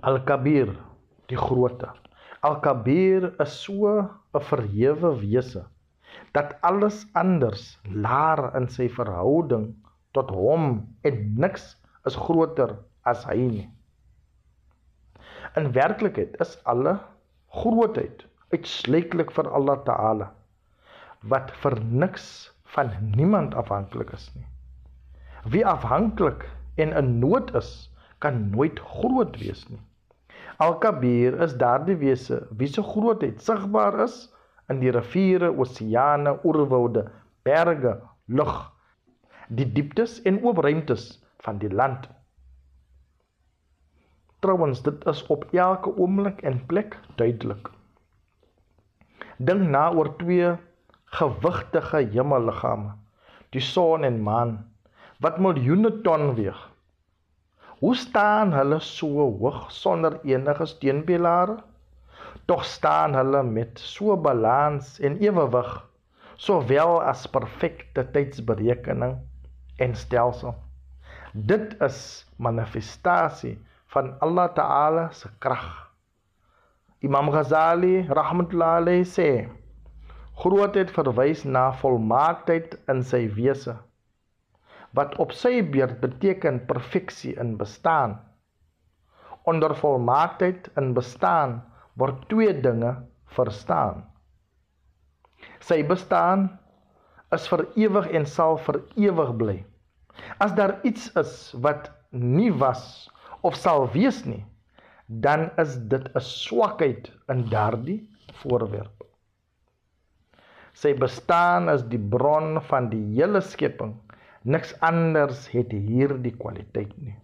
Al-Kabir, die grootte. Al-Kabir is so 'n verhewe wese dat alles anders laer in sy verhouding tot hom en niks is groter as hy nie. In werklikheid is alle grootheid uitsluitlik vir Allah Taala wat vir niks van niemand afhanklik is nie. Wie afhanklik en in nood is, kan nooit groot wees nie. Al-Kabir is daardie wese wie se grootheid sigbaar is in die riviere, oseane, oerwoude, berge, lug, die dieptes en oopruimtes van die land. Trouwens, dit is op elke oomblik en plek duidelik. Dink na oor twee gewigtige hemelliggame, die son en maan, wat miljoene ton weeg. Hoe staan hulle so hoog sonder enige steunpilare? Tog staan hulle met so balans en ewewig, sowel as perfekte tydsberekening en stelsel. Dit is manifestasie van Allah Taala se krag. Imam Ghazali rahmetullahi sê: Grootheid verwys na volmaaktheid in sy wese wat op sy beurt beteken perfeksie in bestaan. Onder volmaaktheid in bestaan word twee dinge verstaan. Sy bestaan is vir ewig en sal vir ewig bly. As daar iets is wat nie was of sal wees nie, dan is dit 'n swakheid in daardie voorwerp. Sy bestaan is die bron van die hele skepping Niks anders het hierdie kwaliteit nie.